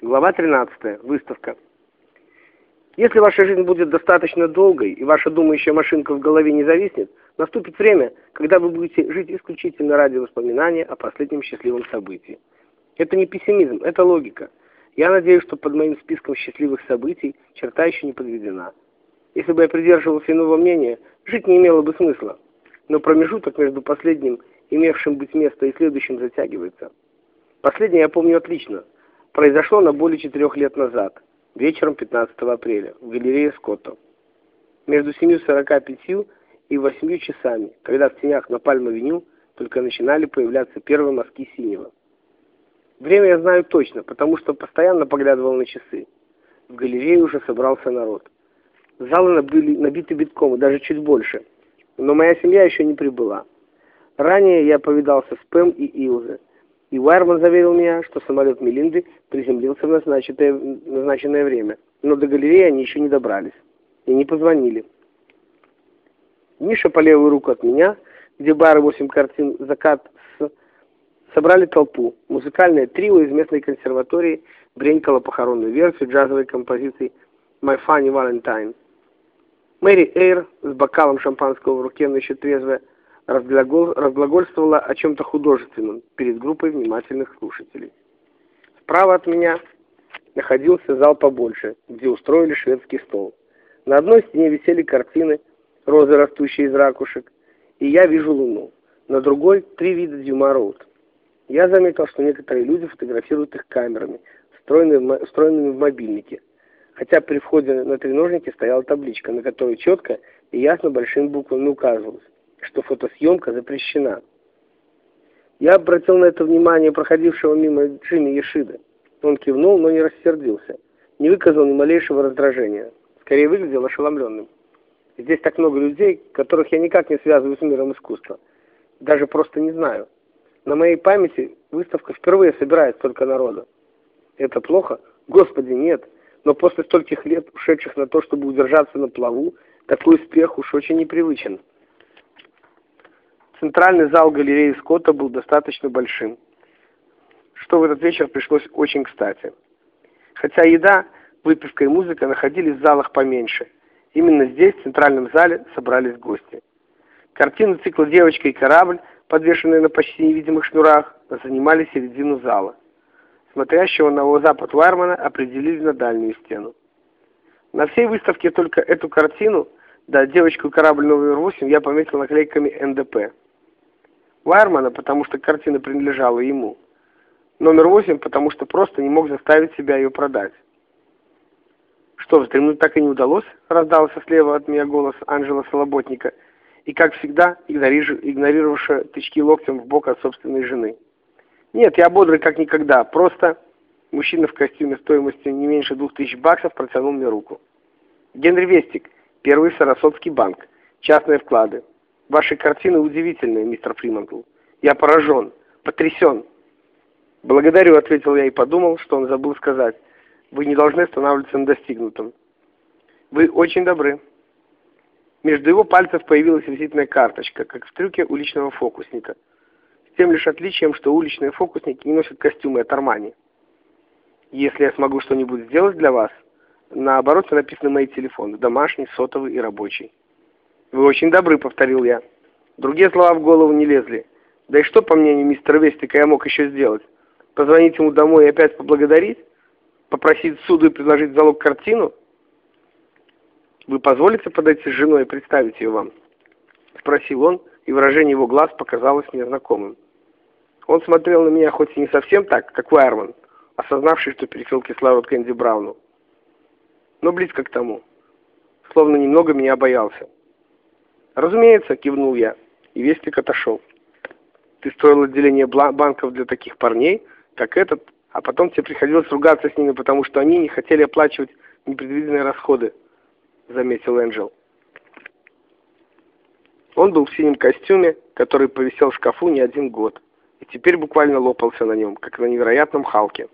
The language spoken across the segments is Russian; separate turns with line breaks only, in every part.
Глава 13. Выставка. Если ваша жизнь будет достаточно долгой и ваша думающая машинка в голове не зависнет, наступит время, когда вы будете жить исключительно ради воспоминания о последнем счастливом событии. Это не пессимизм, это логика. Я надеюсь, что под моим списком счастливых событий черта еще не подведена. Если бы я придерживался иного мнения, жить не имело бы смысла. Но промежуток между последним, имевшим быть место, и следующим затягивается. Последнее я помню отлично – произошло на более четырех лет назад, вечером 15 апреля, в галерее Скотта. Между 7.45 и 8 часами, когда в тенях на Пальм-авеню только начинали появляться первые мазки синего. Время я знаю точно, потому что постоянно поглядывал на часы. В галерее уже собрался народ. Залы были набиты битком, и даже чуть больше. Но моя семья еще не прибыла. Ранее я повидался с Пэм и Илзе, и Уайерман заверил меня, что самолет Мелинды приземлился в назначенное, назначенное время, но до галереи они еще не добрались и не позвонили. Ниша по левую руку от меня, где бары восемь картин «Закат» с... собрали толпу. Музыкальное трио из местной консерватории бренькало похоронную версию джазовой композиции «My Funny Valentine». Мэри Эйр с бокалом шампанского в руке, но еще трезвая, разглагольствовала о чем-то художественном перед группой внимательных слушателей. Справа от меня находился зал побольше, где устроили шведский стол. На одной стене висели картины, розы, растущие из ракушек, и я вижу луну. На другой — три вида Дюма Роуд. Я заметил, что некоторые люди фотографируют их камерами, встроенными, в мобильники. Хотя при входе на треножники стояла табличка, на которой четко и ясно большими буквами указывалось что фотосъемка запрещена. Я обратил на это внимание проходившего мимо Джимми Ешида. Он кивнул, но не рассердился, не выказал ни малейшего раздражения. Скорее выглядел ошеломленным. Здесь так много людей, которых я никак не связываю с миром искусства. Даже просто не знаю. На моей памяти выставка впервые собирает столько народа. Это плохо? Господи, нет. Но после стольких лет, ушедших на то, чтобы удержаться на плаву, такой успех уж очень непривычен. Центральный зал галереи Скотта был достаточно большим, что в этот вечер пришлось очень кстати. Хотя еда, выпивка и музыка находились в залах поменьше. Именно здесь, в центральном зале, собрались гости. Картины цикла «Девочка и корабль», подвешенные на почти невидимых шнурах, занимали середину зала. Смотрящего на запад Вайермана определили на дальнюю стену. На всей выставке только эту картину, да, «Девочку и корабль номер 8» я пометил наклейками НДП. Вайермана, потому что картина принадлежала ему. Номер восемь, потому что просто не мог заставить себя ее продать. «Что, вздремнуть так и не удалось?» — раздался слева от меня голос Анжела Солоботника, и, как всегда, игнорировавшая тычки локтем в бок от собственной жены. «Нет, я бодрый как никогда, просто...» Мужчина в костюме стоимостью не меньше двух тысяч баксов протянул мне руку. «Генри Вестик, первый Сарасотский банк, частные вклады. Ваши картины удивительные, мистер Фримантл. Я поражен, потрясен. Благодарю, ответил я и подумал, что он забыл сказать. Вы не должны останавливаться на достигнутом. Вы очень добры. Между его пальцев появилась визитная карточка, как в трюке уличного фокусника. С тем лишь отличием, что уличные фокусники не носят костюмы от Армани. Если я смогу что-нибудь сделать для вас, на обороте написаны мои телефоны, домашний, сотовый и рабочий. «Вы очень добры», — повторил я. Другие слова в голову не лезли. Да и что, по мнению мистера Вестика, я мог еще сделать? Позвонить ему домой и опять поблагодарить? Попросить суду и предложить залог картину? «Вы позволите подойти с женой и представить ее вам?» Спросил он, и выражение его глаз показалось мне знакомым. Он смотрел на меня хоть и не совсем так, как Вайерман, осознавший, что перекрыл кислород Кэнди Брауну, но близко к тому, словно немного меня боялся. «Разумеется», — кивнул я, и Вестик отошел. «Ты строил отделение банков для таких парней, как этот, а потом тебе приходилось ругаться с ними, потому что они не хотели оплачивать непредвиденные расходы», — заметил Энджел. Он был в синем костюме, который повисел в шкафу не один год, и теперь буквально лопался на нем, как на невероятном Халке.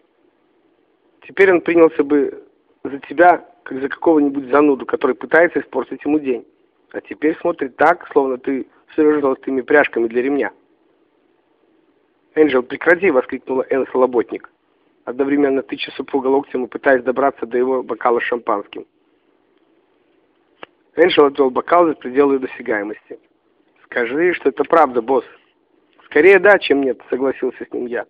Теперь он принялся бы за тебя, как за какого-нибудь зануду, который пытается испортить ему день а теперь смотрит так, словно ты все золотыми пряжками для ремня. «Энджел, прекрати!» — воскликнула Энн Слоботник. одновременно тыча супруга локтем и пытаясь добраться до его бокала с шампанским. Энджел отвел бокал за пределы досягаемости. «Скажи, что это правда, босс». «Скорее да, чем нет», — согласился с ним я.